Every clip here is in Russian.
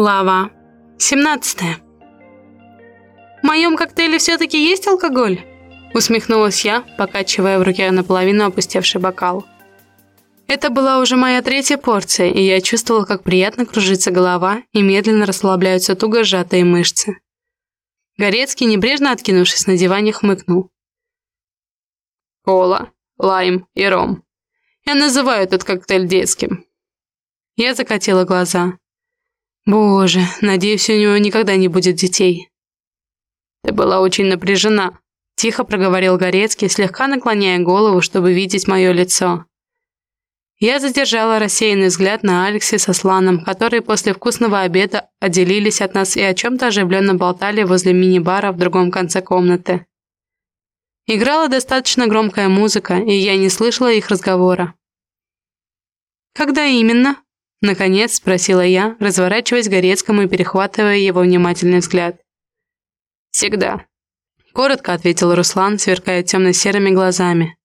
Глава 17 «В моем коктейле все-таки есть алкоголь?» Усмехнулась я, покачивая в руке наполовину опустевший бокал. Это была уже моя третья порция, и я чувствовала, как приятно кружится голова и медленно расслабляются туго сжатые мышцы. Горецкий, небрежно откинувшись на диване, хмыкнул. «Кола, лайм и ром. Я называю этот коктейль детским». Я закатила глаза. Боже, надеюсь, у него никогда не будет детей. Ты была очень напряжена, тихо проговорил Горецкий, слегка наклоняя голову, чтобы видеть мое лицо. Я задержала рассеянный взгляд на Алексе со Сланом, которые после вкусного обеда отделились от нас и о чем-то оживленно болтали возле мини-бара в другом конце комнаты. Играла достаточно громкая музыка, и я не слышала их разговора. «Когда именно?» Наконец спросила я, разворачиваясь к Горецкому и перехватывая его внимательный взгляд. «Всегда», — коротко ответил Руслан, сверкая темно-серыми глазами.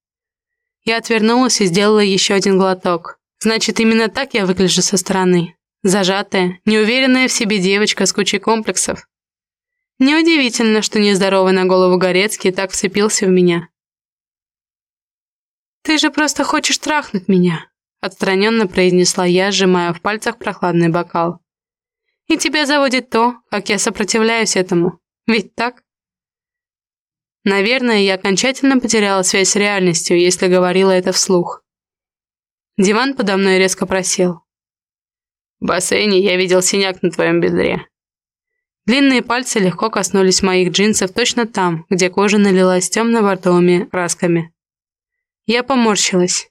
Я отвернулась и сделала еще один глоток. Значит, именно так я выгляжу со стороны. Зажатая, неуверенная в себе девочка с кучей комплексов. Неудивительно, что нездоровый на голову Горецкий так вцепился в меня. «Ты же просто хочешь трахнуть меня», Отстраненно произнесла я, сжимая в пальцах прохладный бокал. «И тебя заводит то, как я сопротивляюсь этому. Ведь так?» Наверное, я окончательно потеряла связь с реальностью, если говорила это вслух. Диван подо мной резко просел. «В бассейне я видел синяк на твоем бедре». Длинные пальцы легко коснулись моих джинсов точно там, где кожа налилась темно-бордовыми красками. Я поморщилась.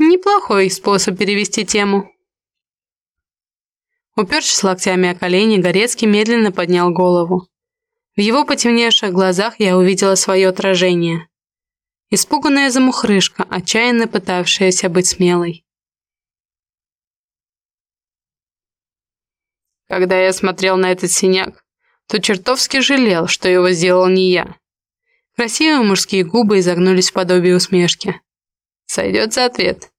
Неплохой способ перевести тему. Упершись локтями о колени, Горецкий медленно поднял голову. В его потемневших глазах я увидела свое отражение. Испуганная замухрышка, отчаянно пытавшаяся быть смелой. Когда я смотрел на этот синяк, то чертовски жалел, что его сделал не я. Красивые мужские губы изогнулись в подобие усмешки. Сойдет за ответ.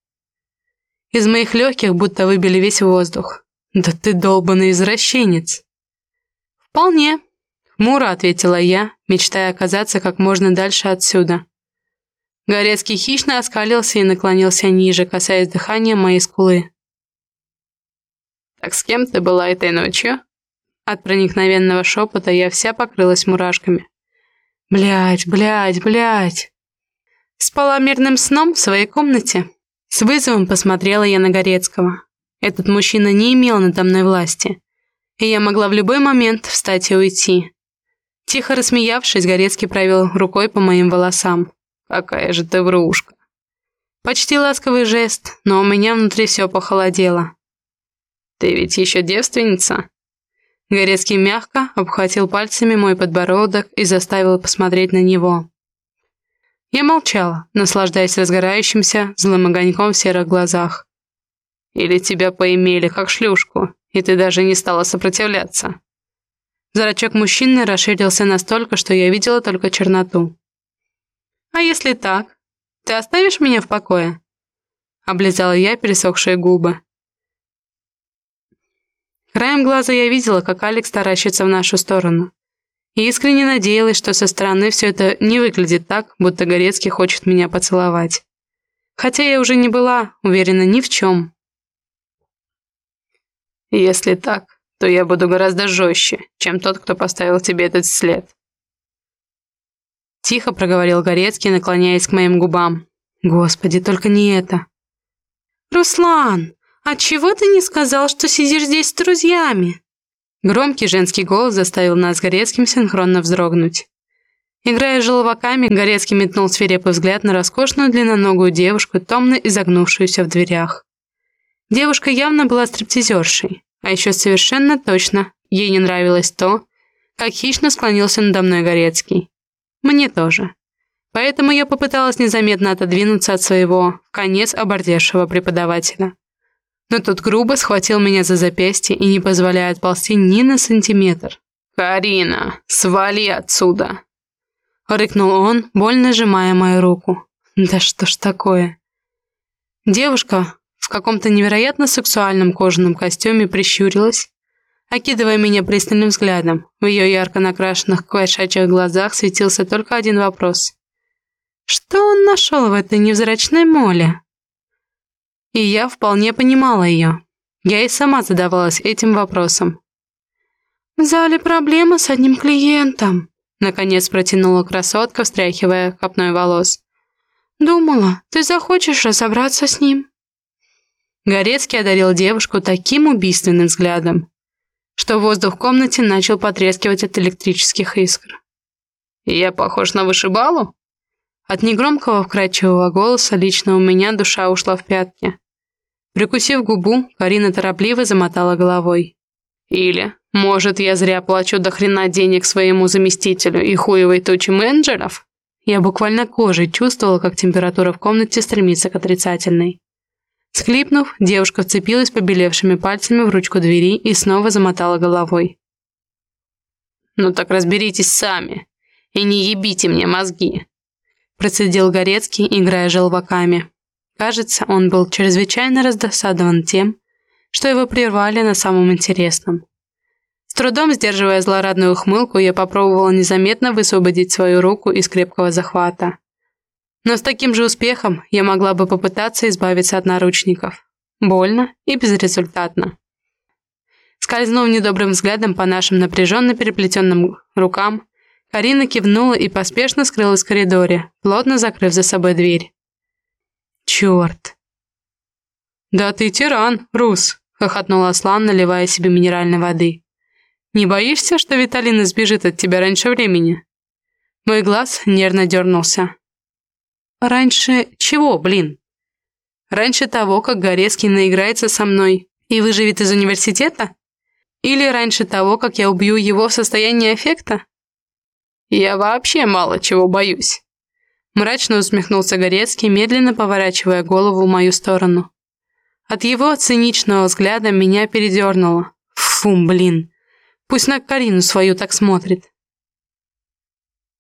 Из моих легких будто выбили весь воздух. Да ты долбанный извращенец. Вполне. Хмуро ответила я, мечтая оказаться как можно дальше отсюда. Горецкий хищно оскалился и наклонился ниже, касаясь дыхания моей скулы. «Так с кем ты была этой ночью?» От проникновенного шепота я вся покрылась мурашками. Блять, блять, блять. Спала мирным сном в своей комнате. С вызовом посмотрела я на Горецкого. Этот мужчина не имел надо мной власти, и я могла в любой момент встать и уйти. Тихо рассмеявшись, Горецкий провел рукой по моим волосам. «Какая же ты врушка!» Почти ласковый жест, но у меня внутри все похолодело. «Ты ведь еще девственница?» Горецкий мягко обхватил пальцами мой подбородок и заставил посмотреть на него. Я молчала, наслаждаясь разгорающимся злым огоньком в серых глазах. «Или тебя поимели, как шлюшку, и ты даже не стала сопротивляться». Зрачок мужчины расширился настолько, что я видела только черноту. «А если так? Ты оставишь меня в покое?» Облизала я пересохшие губы. Краем глаза я видела, как Алекс таращится в нашу сторону и искренне надеялась, что со стороны все это не выглядит так, будто Горецкий хочет меня поцеловать. Хотя я уже не была уверена ни в чем. «Если так, то я буду гораздо жестче, чем тот, кто поставил тебе этот след». Тихо проговорил Горецкий, наклоняясь к моим губам. «Господи, только не это!» «Руслан, а чего ты не сказал, что сидишь здесь с друзьями?» Громкий женский голос заставил нас с Горецким синхронно вздрогнуть. Играя желваками, Горецкий метнул свирепый взгляд на роскошную длинноногую девушку, томно изогнувшуюся в дверях. Девушка явно была стриптизершей, а еще совершенно точно ей не нравилось то, как хищно склонился надо мной Горецкий. Мне тоже. Поэтому я попыталась незаметно отодвинуться от своего, в конец обордевшего преподавателя но тот грубо схватил меня за запястье и не позволяет ползти ни на сантиметр. «Карина, свали отсюда!» Рыкнул он, больно сжимая мою руку. «Да что ж такое?» Девушка в каком-то невероятно сексуальном кожаном костюме прищурилась, окидывая меня пристальным взглядом. В ее ярко накрашенных кошачьих глазах светился только один вопрос. Что он нашел в этой невзрачной моле? И я вполне понимала ее. Я и сама задавалась этим вопросом. «В зале проблема с одним клиентом», наконец протянула красотка, встряхивая копной волос. «Думала, ты захочешь разобраться с ним». Горецкий одарил девушку таким убийственным взглядом, что воздух в комнате начал потрескивать от электрических искр. «Я похож на вышибалу?» От негромкого вкрадчивого голоса лично у меня душа ушла в пятки. Прикусив губу, Карина торопливо замотала головой. Или, может, я зря плачу до хрена денег своему заместителю и хуевой тучи менеджеров? Я буквально кожей чувствовала, как температура в комнате стремится к отрицательной. Схлипнув, девушка вцепилась побелевшими пальцами в ручку двери и снова замотала головой. «Ну так разберитесь сами и не ебите мне мозги», процедил Горецкий, играя желваками. Кажется, он был чрезвычайно раздосадован тем, что его прервали на самом интересном. С трудом сдерживая злорадную ухмылку, я попробовала незаметно высвободить свою руку из крепкого захвата. Но с таким же успехом я могла бы попытаться избавиться от наручников. Больно и безрезультатно. Скользнув недобрым взглядом по нашим напряженно переплетенным рукам, Карина кивнула и поспешно скрылась в коридоре, плотно закрыв за собой дверь. Черт. Да ты тиран, Рус, хохотнул Аслан, наливая себе минеральной воды. Не боишься, что Виталина сбежит от тебя раньше времени? Мой глаз нервно дернулся. Раньше чего, блин? Раньше того, как Горецкий наиграется со мной и выживет из университета? Или раньше того, как я убью его в состоянии аффекта? Я вообще мало чего боюсь. Мрачно усмехнулся Горецкий, медленно поворачивая голову в мою сторону. От его циничного взгляда меня передернуло. Фу, блин. Пусть на Карину свою так смотрит.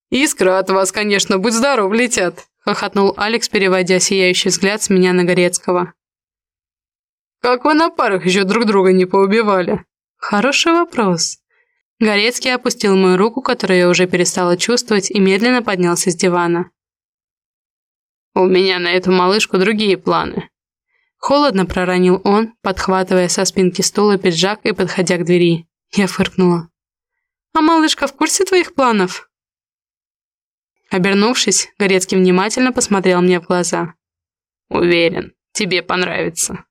«Искры от вас, конечно, будь здоров, летят!» — хохотнул Алекс, переводя сияющий взгляд с меня на Горецкого. «Как вы на парах еще друг друга не поубивали?» «Хороший вопрос». Горецкий опустил мою руку, которую я уже перестала чувствовать, и медленно поднялся с дивана. У меня на эту малышку другие планы. Холодно проронил он, подхватывая со спинки стула пиджак и подходя к двери. Я фыркнула. «А малышка в курсе твоих планов?» Обернувшись, Горецкий внимательно посмотрел мне в глаза. «Уверен, тебе понравится».